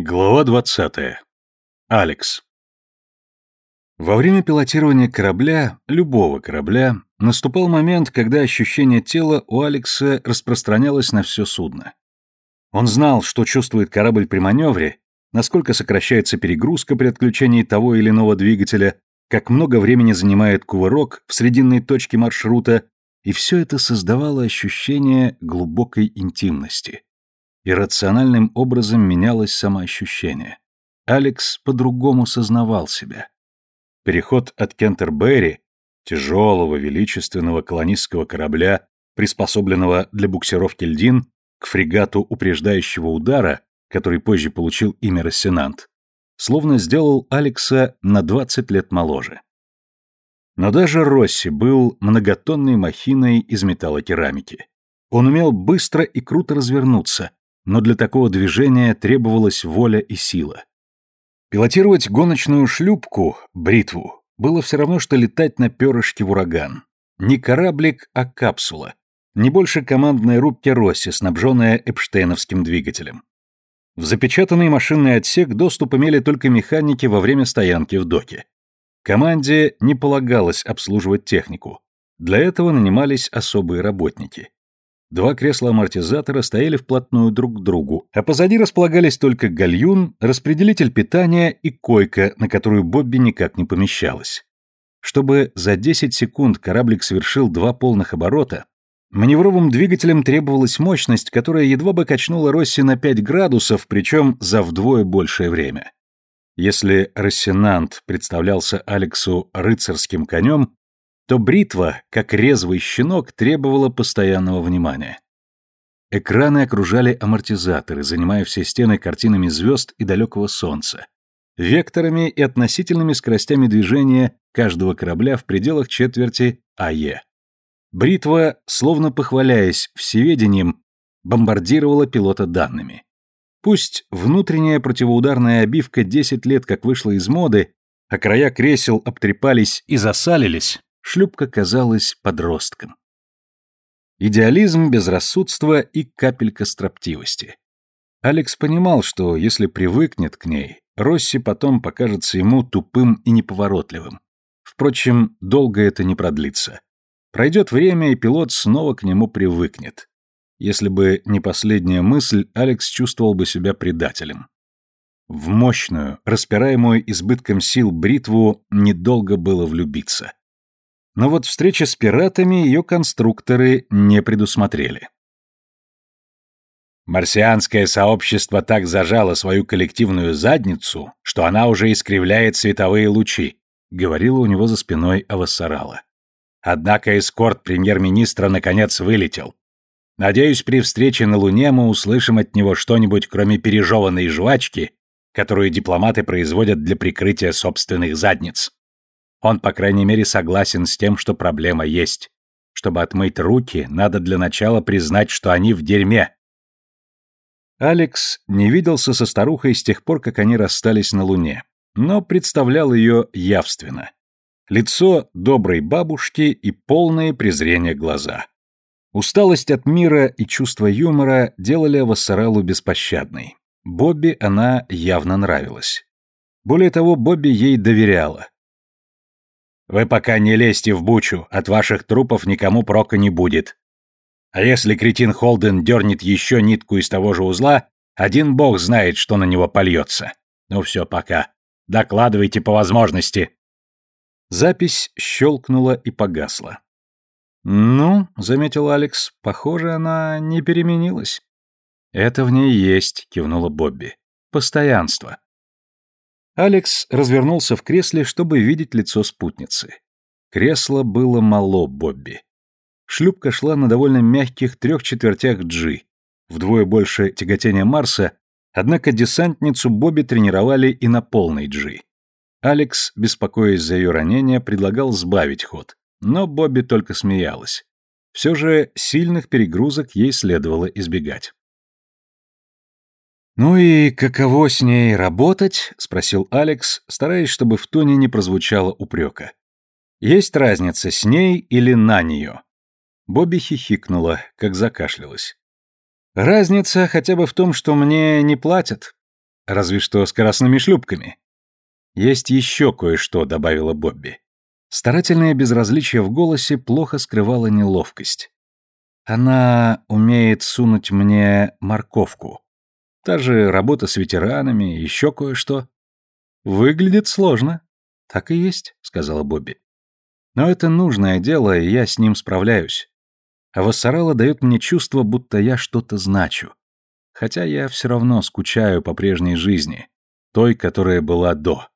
Глава 20. Алекс. Во время пилотирования корабля, любого корабля, наступал момент, когда ощущение тела у Алекса распространялось на все судно. Он знал, что чувствует корабль при маневре, насколько сокращается перегрузка при отключении того или иного двигателя, как много времени занимает кувырок в срединной точке маршрута, и все это создавало ощущение глубокой интимности иррациональным образом менялось самоощущение. Алекс по-другому сознавал себя. Переход от Кентербери, тяжелого, величественного колонистского корабля, приспособленного для буксировки льдин, к фрегату упреждающего удара, который позже получил имя Рассенант, словно сделал Алекса на 20 лет моложе. Но даже Росси был многотонной махиной из металлокерамики. Он умел быстро и круто развернуться, но для такого движения требовалась воля и сила. Пилотировать гоночную шлюпку, бритву, было все равно, что летать на перышке в ураган. Не кораблик, а капсула. Не больше командной рубки Росси, снабженная Эпштейновским двигателем. В запечатанный машинный отсек доступ имели только механики во время стоянки в доке. Команде не полагалось обслуживать технику. Для этого нанимались особые работники. Два кресла-амортизатора стояли вплотную друг к другу, а позади располагались только гальюн, распределитель питания и койка, на которую Бобби никак не помещалась. Чтобы за 10 секунд кораблик совершил два полных оборота, маневровым двигателям требовалась мощность, которая едва бы качнула Росси на 5 градусов, причем за вдвое большее время. Если Рассенант представлялся Алексу рыцарским конем, то бритва, как резвый щенок, требовала постоянного внимания. Экраны окружали амортизаторы, занимая все стены картинами звезд и далекого солнца, векторами и относительными скоростями движения каждого корабля в пределах четверти АЕ. Бритва, словно похваляясь всеведением, бомбардировала пилота данными. Пусть внутренняя противоударная обивка 10 лет как вышла из моды, а края кресел обтрепались и засалились, шлюпка казалась подростком. Идеализм, безрассудство и капелька строптивости. Алекс понимал, что если привыкнет к ней, Росси потом покажется ему тупым и неповоротливым. Впрочем, долго это не продлится. Пройдет время, и пилот снова к нему привыкнет. Если бы не последняя мысль, Алекс чувствовал бы себя предателем. В мощную, распираемую избытком сил бритву недолго было влюбиться. Но вот встреча с пиратами ее конструкторы не предусмотрели. Марсианское сообщество так зажало свою коллективную задницу, что она уже искривляет световые лучи, говорила у него за спиной Авассарала. Однако эскорт премьер-министра наконец вылетел. Надеюсь, при встрече на Луне мы услышим от него что-нибудь, кроме пережеванной жвачки, которую дипломаты производят для прикрытия собственных задниц. Он, по крайней мере, согласен с тем, что проблема есть. Чтобы отмыть руки, надо для начала признать, что они в дерьме. Алекс не виделся со старухой с тех пор, как они расстались на Луне, но представлял ее явственно. Лицо доброй бабушки и полное презрение глаза. Усталость от мира и чувство юмора делали Вассаралу беспощадной. Бобби она явно нравилась. Более того, Бобби ей доверяла. Вы пока не лезьте в бучу, от ваших трупов никому прока не будет. А если кретин Холден дернет еще нитку из того же узла, один бог знает, что на него польется. Ну все, пока. Докладывайте по возможности. Запись щелкнула и погасла. «Ну», — заметил Алекс, — «похоже, она не переменилась». «Это в ней есть», — кивнула Бобби. «Постоянство. Алекс развернулся в кресле, чтобы видеть лицо спутницы. Кресло было мало Бобби. Шлюпка шла на довольно мягких трех четвертях G, вдвое больше тяготения Марса, однако десантницу Бобби тренировали и на полной G. Алекс, беспокоясь за ее ранение, предлагал сбавить ход, но Бобби только смеялась. Все же сильных перегрузок ей следовало избегать. «Ну и каково с ней работать?» — спросил Алекс, стараясь, чтобы в тоне не прозвучало упрека. «Есть разница с ней или на нее?» Бобби хихикнула, как закашлялась. «Разница хотя бы в том, что мне не платят. разве что скоростными шлюпками. Есть еще кое-что, добавила Бобби. Старательное безразличие в голосе плохо скрывало неловкость. Она умеет сунуть мне морковку. Та же работа с ветеранами, еще кое-что. Выглядит сложно. Так и есть, сказала Бобби. Но это нужное дело, и я с ним справляюсь. А Вассарала дает мне чувство, будто я что-то значу. Хотя я все равно скучаю по прежней жизни, той, которая была до.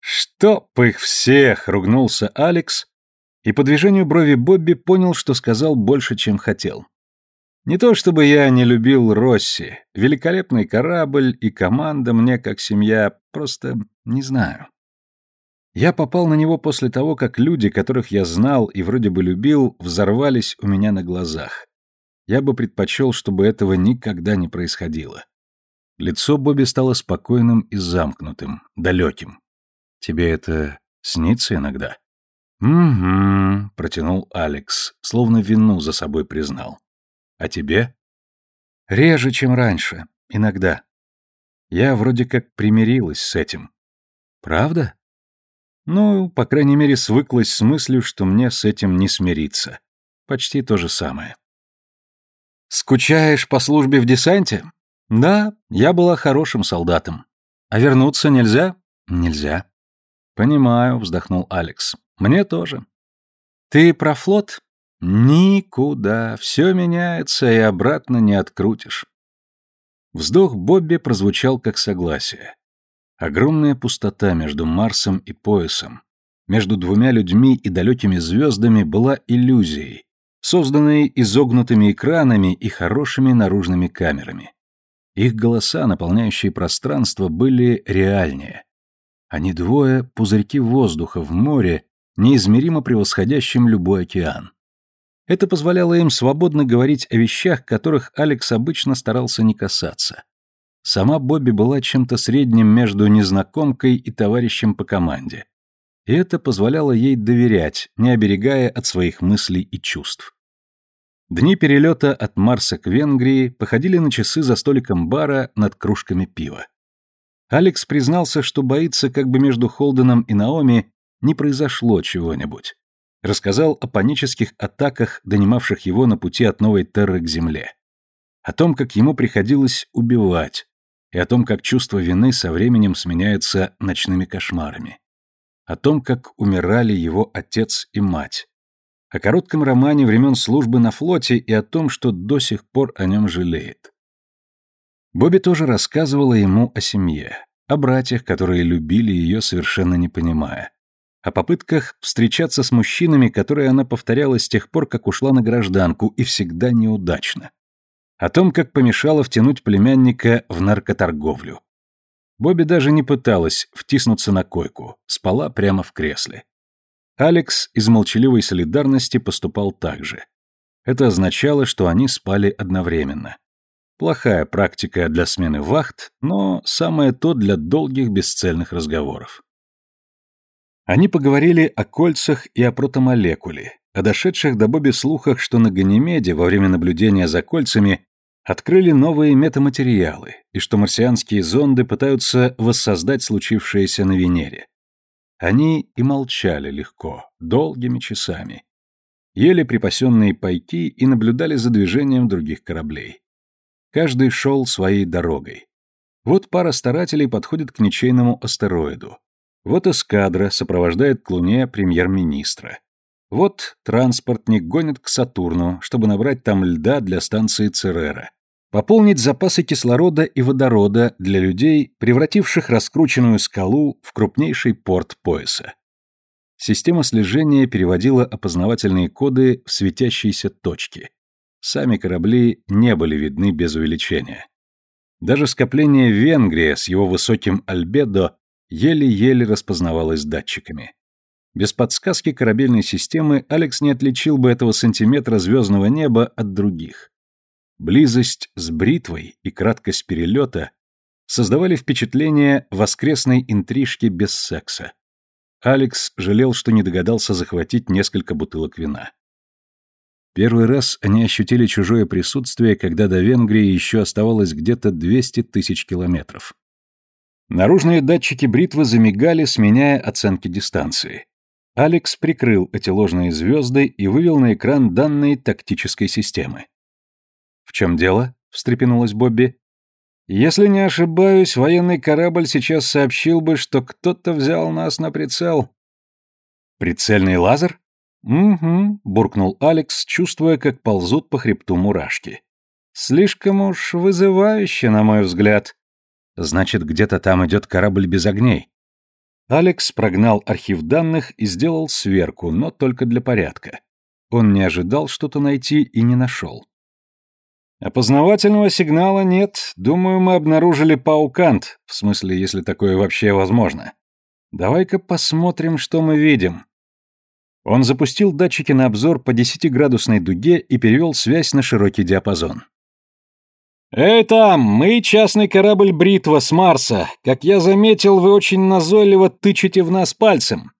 «Чтоб их всех!» — ругнулся Алекс, и по движению брови Бобби понял, что сказал больше, чем хотел. Не то чтобы я не любил Росси, великолепный корабль и команда мне как семья, просто не знаю. Я попал на него после того, как люди, которых я знал и вроде бы любил, взорвались у меня на глазах. Я бы предпочел, чтобы этого никогда не происходило. Лицо Бобби стало спокойным и замкнутым, далеким. Тебе это снится иногда? Угу, протянул Алекс, словно вину за собой признал. А тебе? Реже, чем раньше, иногда. Я вроде как примирилась с этим. Правда? Ну, по крайней мере, свыклась с мыслью, что мне с этим не смириться. Почти то же самое. Скучаешь по службе в десанте? Да, я была хорошим солдатом. А вернуться нельзя? Нельзя. «Понимаю», — вздохнул Алекс. «Мне тоже». «Ты про флот?» «Никуда. Все меняется, и обратно не открутишь». Вздох Бобби прозвучал как согласие. Огромная пустота между Марсом и поясом, между двумя людьми и далекими звездами была иллюзией, созданной изогнутыми экранами и хорошими наружными камерами. Их голоса, наполняющие пространство, были реальнее. Они двое — пузырьки воздуха в море, неизмеримо превосходящим любой океан. Это позволяло им свободно говорить о вещах, которых Алекс обычно старался не касаться. Сама Бобби была чем-то средним между незнакомкой и товарищем по команде. И это позволяло ей доверять, не оберегая от своих мыслей и чувств. Дни перелета от Марса к Венгрии походили на часы за столиком бара над кружками пива. Алекс признался, что боится, как бы между Холденом и Наоми не произошло чего-нибудь. Рассказал о панических атаках, донимавших его на пути от Новой Терры к Земле. О том, как ему приходилось убивать, и о том, как чувство вины со временем сменяется ночными кошмарами. О том, как умирали его отец и мать. О коротком романе времен службы на флоте и о том, что до сих пор о нем жалеет. Бобби тоже рассказывала ему о семье, о братьях, которые любили ее, совершенно не понимая, о попытках встречаться с мужчинами, которые она повторяла с тех пор, как ушла на гражданку, и всегда неудачно, о том, как помешала втянуть племянника в наркоторговлю. Бобби даже не пыталась втиснуться на койку, спала прямо в кресле. Алекс из молчаливой солидарности поступал так же. Это означало, что они спали одновременно. Плохая практика для смены вахт, но самое то для долгих бесцельных разговоров. Они поговорили о кольцах и о протомолекуле, о дошедших до Бобби слухах, что на Ганимеде во время наблюдения за кольцами открыли новые метаматериалы, и что марсианские зонды пытаются воссоздать случившееся на Венере. Они и молчали легко, долгими часами. Ели припасенные пайки и наблюдали за движением других кораблей. Каждый шел своей дорогой. Вот пара старателей подходит к ничейному астероиду. Вот эскадра сопровождает к Луне премьер-министра. Вот транспортник гонит к Сатурну, чтобы набрать там льда для станции Церера. Пополнить запасы кислорода и водорода для людей, превративших раскрученную скалу в крупнейший порт пояса. Система слежения переводила опознавательные коды в светящиеся точки. Сами корабли не были видны без увеличения. Даже скопление Венгрия с его высоким альбедо еле-еле распознавалось датчиками. Без подсказки корабельной системы Алекс не отличил бы этого сантиметра звездного неба от других. Близость с бритвой и краткость перелета создавали впечатление воскресной интрижки без секса. Алекс жалел, что не догадался захватить несколько бутылок вина. Первый раз они ощутили чужое присутствие, когда до Венгрии еще оставалось где-то 200 тысяч километров. Наружные датчики бритвы замигали, сменяя оценки дистанции. Алекс прикрыл эти ложные звезды и вывел на экран данные тактической системы. «В чем дело?» — встрепенулась Бобби. «Если не ошибаюсь, военный корабль сейчас сообщил бы, что кто-то взял нас на прицел». «Прицельный лазер?» «Угу», — буркнул Алекс, чувствуя, как ползут по хребту мурашки. «Слишком уж вызывающе, на мой взгляд». Значит, где-то там идет корабль без огней. Алекс прогнал архив данных и сделал сверку, но только для порядка. Он не ожидал что-то найти и не нашел. Опознавательного сигнала нет. Думаю, мы обнаружили паукант, в смысле, если такое вообще возможно. Давай-ка посмотрим, что мы видим. Он запустил датчики на обзор по 10-градусной дуге и перевел связь на широкий диапазон. «Эй там, мы частный корабль «Бритва» с Марса. Как я заметил, вы очень назойливо тычете в нас пальцем.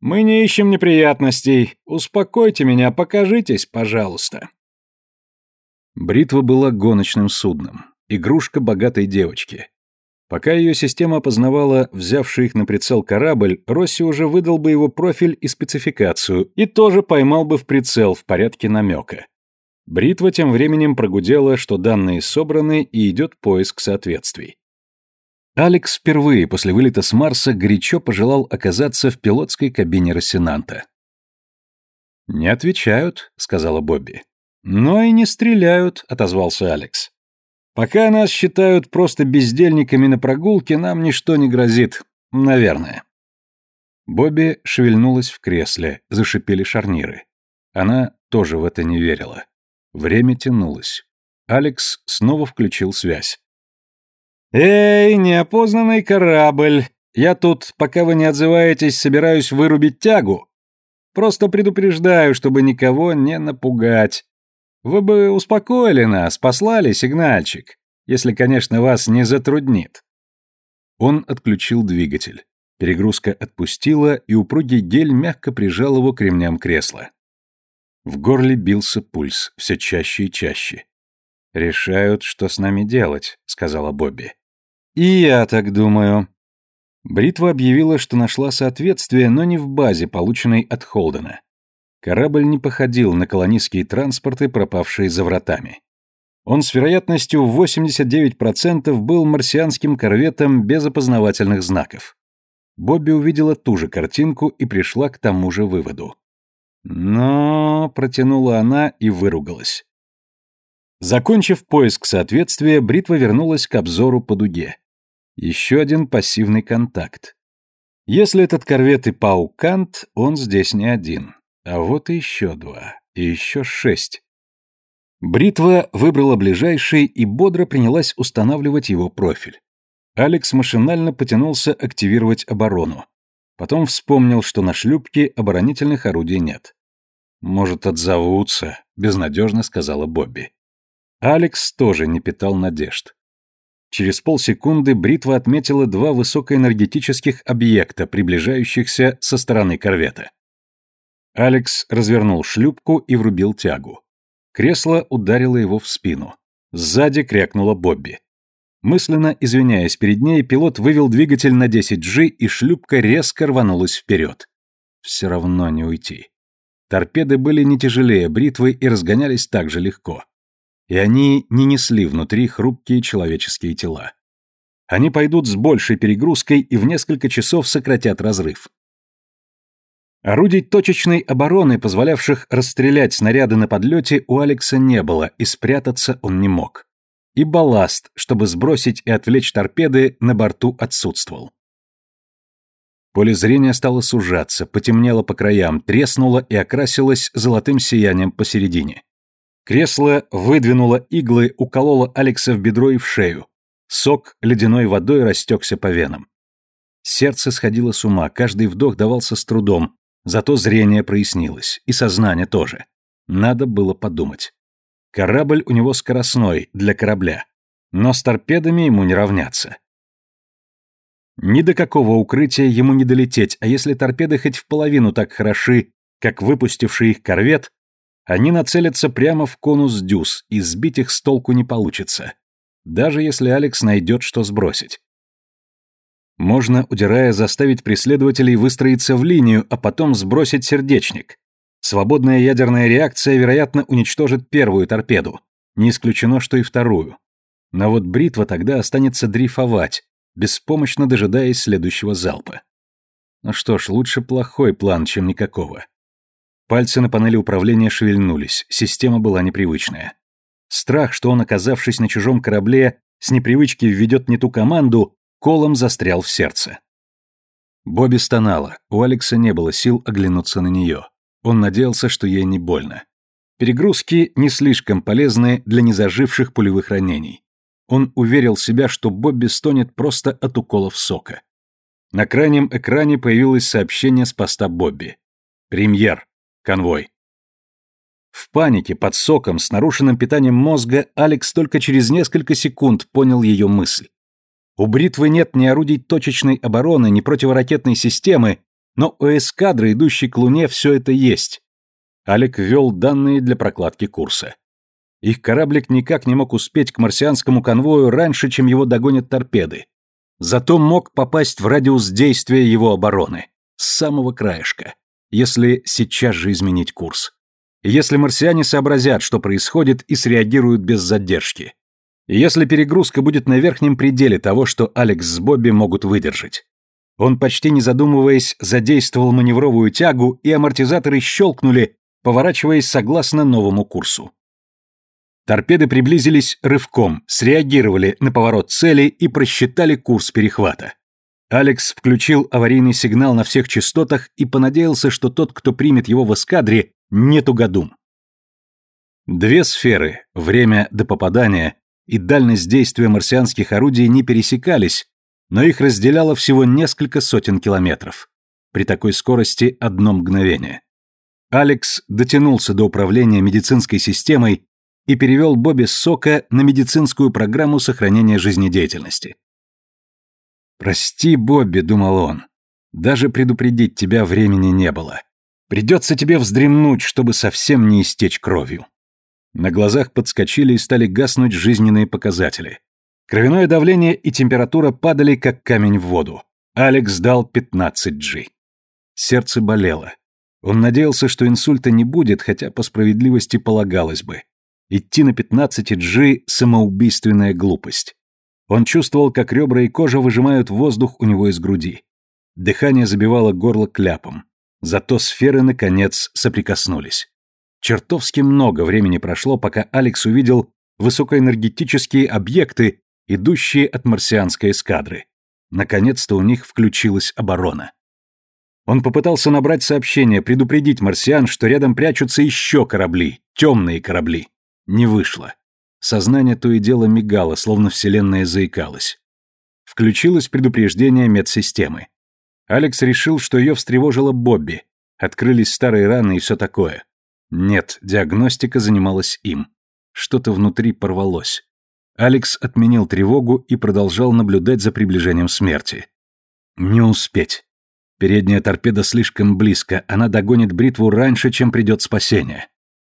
Мы не ищем неприятностей. Успокойте меня, покажитесь, пожалуйста». Бритва была гоночным судном, игрушка богатой девочки. Пока ее система опознавала взявший их на прицел корабль, Росси уже выдал бы его профиль и спецификацию и тоже поймал бы в прицел в порядке намека. Бритва тем временем прогудела, что данные собраны и идет поиск соответствий. Алекс впервые после вылета с Марса горячо пожелал оказаться в пилотской кабине Рассенанта. «Не отвечают», — сказала Бобби. «Но и не стреляют», — отозвался Алекс. «Пока нас считают просто бездельниками на прогулке, нам ничто не грозит. Наверное». Бобби шевельнулась в кресле, зашипели шарниры. Она тоже в это не верила. Время тянулось. Алекс снова включил связь. «Эй, неопознанный корабль! Я тут, пока вы не отзываетесь, собираюсь вырубить тягу. Просто предупреждаю, чтобы никого не напугать. Вы бы успокоили нас, послали сигнальчик, если, конечно, вас не затруднит». Он отключил двигатель. Перегрузка отпустила, и упругий гель мягко прижал его к ремням кресла. В горле бился пульс, все чаще и чаще. «Решают, что с нами делать», — сказала Бобби. «И я так думаю». Бритва объявила, что нашла соответствие, но не в базе, полученной от Холдена. Корабль не походил на колонистские транспорты, пропавшие за вратами. Он с вероятностью в 89% был марсианским корветом без опознавательных знаков. Бобби увидела ту же картинку и пришла к тому же выводу. Но протянула она и выругалась. Закончив поиск соответствия, бритва вернулась к обзору по дуге. Еще один пассивный контакт. Если этот корвет и паукант, он здесь не один. А вот и еще два. И еще шесть. Бритва выбрала ближайший и бодро принялась устанавливать его профиль. Алекс машинально потянулся активировать оборону. Потом вспомнил, что на шлюпке оборонительных орудий нет. «Может, отзовутся», — безнадежно сказала Бобби. Алекс тоже не питал надежд. Через полсекунды бритва отметила два высокоэнергетических объекта, приближающихся со стороны корвета. Алекс развернул шлюпку и врубил тягу. Кресло ударило его в спину. Сзади крякнула Бобби. Мысленно извиняясь перед ней, пилот вывел двигатель на 10G, и шлюпка резко рванулась вперед. Все равно не уйти. Торпеды были не тяжелее бритвы и разгонялись так же легко. И они не несли внутри хрупкие человеческие тела. Они пойдут с большей перегрузкой и в несколько часов сократят разрыв. Орудий точечной обороны, позволявших расстрелять снаряды на подлете, у Алекса не было, и спрятаться он не мог. И балласт, чтобы сбросить и отвлечь торпеды, на борту отсутствовал. Поле зрения стало сужаться, потемнело по краям, треснуло и окрасилось золотым сиянием посередине. Кресло выдвинуло иглы, укололо Алекса в бедро и в шею. Сок ледяной водой растекся по венам. Сердце сходило с ума, каждый вдох давался с трудом, зато зрение прояснилось, и сознание тоже. Надо было подумать. Корабль у него скоростной, для корабля. Но с торпедами ему не равняться. Ни до какого укрытия ему не долететь, а если торпеды хоть в половину так хороши, как выпустивший их корвет, они нацелятся прямо в конус дюз, и сбить их с толку не получится. Даже если Алекс найдет, что сбросить. Можно, удирая, заставить преследователей выстроиться в линию, а потом сбросить сердечник. Свободная ядерная реакция, вероятно, уничтожит первую торпеду. Не исключено, что и вторую. Но вот бритва тогда останется дрейфовать, беспомощно дожидаясь следующего залпа. Ну что ж, лучше плохой план, чем никакого. Пальцы на панели управления шевельнулись, система была непривычная. Страх, что он, оказавшись на чужом корабле, с непривычки введет не ту команду, колом застрял в сердце. Бобби стонала, у Алекса не было сил оглянуться на нее. Он надеялся, что ей не больно. Перегрузки не слишком полезны для незаживших пулевых ранений. Он уверил себя, что Бобби стонет просто от уколов сока. На крайнем экране появилось сообщение с поста Бобби. «Премьер. Конвой». В панике, под соком, с нарушенным питанием мозга, Алекс только через несколько секунд понял ее мысль. У бритвы нет ни орудий точечной обороны, ни противоракетной системы, но у эскадры, идущей к Луне, все это есть. Алек ввел данные для прокладки курса. Их кораблик никак не мог успеть к марсианскому конвою раньше, чем его догонят торпеды. Зато мог попасть в радиус действия его обороны. С самого краешка. Если сейчас же изменить курс. Если марсиане сообразят, что происходит, и среагируют без задержки. если перегрузка будет на верхнем пределе того, что Алекс с Бобби могут выдержать. Он, почти не задумываясь, задействовал маневровую тягу, и амортизаторы щелкнули, поворачиваясь согласно новому курсу. Торпеды приблизились рывком, среагировали на поворот цели и просчитали курс перехвата. Алекс включил аварийный сигнал на всех частотах и понадеялся, что тот, кто примет его в эскадре, не тугодум. Две сферы, время до попадания и дальность действия марсианских орудий не пересекались, но их разделяло всего несколько сотен километров. При такой скорости одно мгновение. Алекс дотянулся до управления медицинской системой и перевел Бобби Сока на медицинскую программу сохранения жизнедеятельности. «Прости, Бобби», — думал он, — «даже предупредить тебя времени не было. Придется тебе вздремнуть, чтобы совсем не истечь кровью». На глазах подскочили и стали гаснуть жизненные показатели. Кровяное давление и температура падали, как камень в воду. Алекс дал 15G. Сердце болело. Он надеялся, что инсульта не будет, хотя по справедливости полагалось бы. Идти на 15G – самоубийственная глупость. Он чувствовал, как ребра и кожа выжимают воздух у него из груди. Дыхание забивало горло кляпом. Зато сферы, наконец, соприкоснулись. Чертовски много времени прошло, пока Алекс увидел высокоэнергетические объекты, идущие от марсианской эскадры. Наконец-то у них включилась оборона. Он попытался набрать сообщение, предупредить марсиан, что рядом прячутся еще корабли, темные корабли. Не вышло. Сознание то и дело мигало, словно вселенная заикалась. Включилось предупреждение медсистемы. Алекс решил, что ее встревожило Бобби. Открылись старые раны и все такое. Нет, диагностика занималась им. Что-то внутри порвалось. Алекс отменил тревогу и продолжал наблюдать за приближением смерти. Не успеть. Передняя торпеда слишком близко, она догонит бритву раньше, чем придет спасение.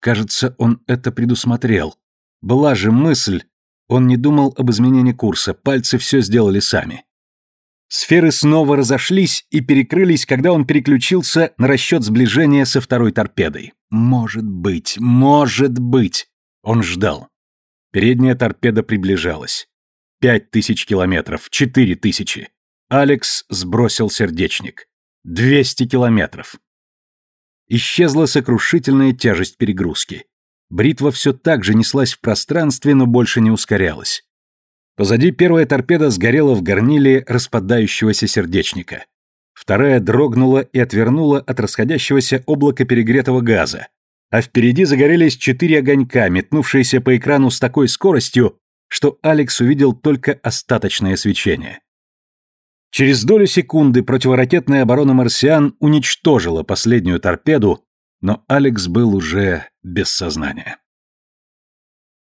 Кажется, он это предусмотрел. Была же мысль, он не думал об изменении курса, пальцы все сделали сами. Сферы снова разошлись и перекрылись, когда он переключился на расчет сближения со второй торпедой. Может быть, может быть. Он ждал. Передняя торпеда приближалась. Пять тысяч километров, четыре тысячи. Алекс сбросил сердечник. Двести километров. Исчезла сокрушительная тяжесть перегрузки. Бритва все так же неслась в пространстве, но больше не ускорялась. Позади первая торпеда сгорела в горниле распадающегося сердечника. Вторая дрогнула и отвернула от расходящегося облака перегретого газа, а впереди загорелись четыре огонька, метнувшиеся по экрану с такой скоростью, что Алекс увидел только остаточное свечение. Через долю секунды противоракетная оборона марсиан уничтожила последнюю торпеду, но Алекс был уже без сознания.